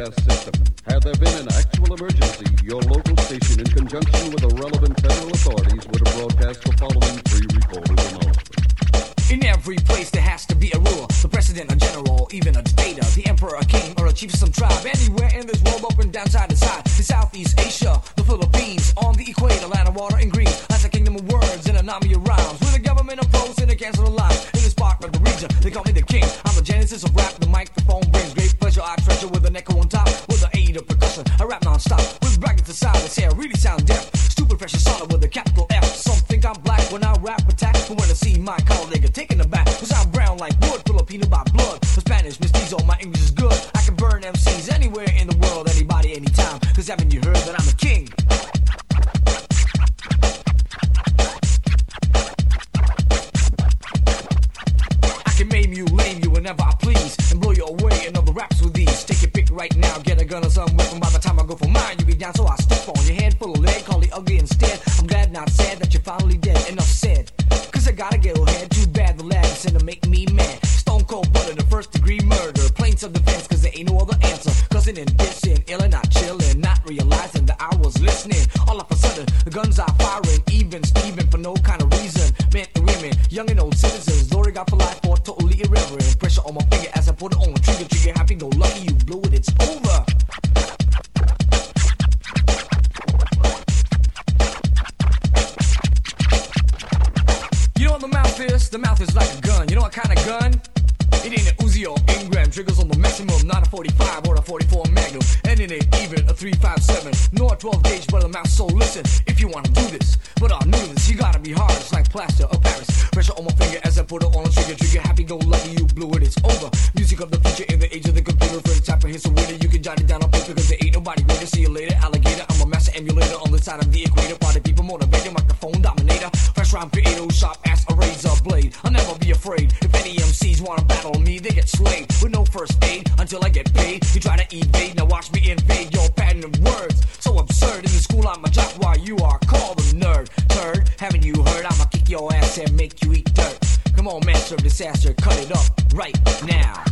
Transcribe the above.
broadcast system. Had there been an actual emergency, your local station, in conjunction with the relevant federal authorities, would have broadcast the following pre-recorded announcement. In every place there has to be a ruler, the president, a general, even a dictator, the emperor, a king, or a chief of some tribe. Anywhere in this world, and down, side to side. In Southeast Asia, the Philippines, on the equator, land of water and green. That's a kingdom of words and an army of rhymes. With a government opposed and against the line. In this part of the region, they call me the king. I'm the genesis of rap. The non-stop with brackets to silence. Here, I really sound deaf. Stupid, precious, solid with a capital F. Some think I'm black when I rap attack, but when I see my colleague taking a back, cause I'm brown like wood, Filipino by blood. For Spanish, mestizo, my English is good. I can burn MCs anywhere in the world, anybody, anytime. Cause haven't you heard that I'm a king? I can maim you, lame you whenever I please, and blow you away in other raps with these. Take your pick right now, get a gun or some for mine, you be down, so I step on your head full of lead, call it ugly instead. I'm glad, not sad, that you're finally dead. Enough said. Cause I gotta get ahead, too bad the lad is to make me mad. Stone cold blooded, the first degree murder. Plain self defense, cause there ain't no other answer. Cousin and dissing, ill and not chilling, not realizing that I was listening. All of a sudden, the guns are firing, even Steven for no kind of reason. Men and women, young and old citizens, Lori got for life or totally irreverent. Pressure on my finger as I put it on trigger, trigger happy, go the mouth is? Like a gun. You know what kind of gun? It ain't an Uzi or Ingram. Triggers on the maximum, not a 45 or a 44 Magnum. And it ain't even a 357, nor a 12 gauge, but a mouth. So listen, if you wanna do this, but I knew this, you gotta be hard. It's like plaster of Paris. Pressure on my finger as I put it on trigger. Trigger happy, go lucky, you blew it, it's over. Music of the future in the age of the computer. For the type of hit, so it, you can jot it down on paper, cause there ain't nobody greater. See you later, alligator. I'm a master emulator on the side of the equator. Party people motivated, microphone dominator. Fresh rhyme creator, sharp afraid. If any MCs wanna battle me, they get slayed with no first aid until I get paid. You try to evade, now watch me invade your pattern of words. So absurd in the school, I'm a jock while you are called a nerd. Turd, haven't you heard? I'ma kick your ass and make you eat dirt. Come on, master of disaster, cut it up right now.